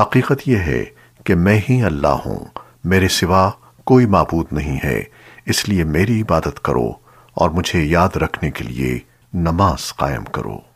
حقیقت یہ ہے کہ میں ہی اللہ ہوں، میرے سوا کوئی معبود نہیں ہے، اس لیے میری عبادت کرو اور مجھے یاد رکھنے کے لیے نماز قائم کرو۔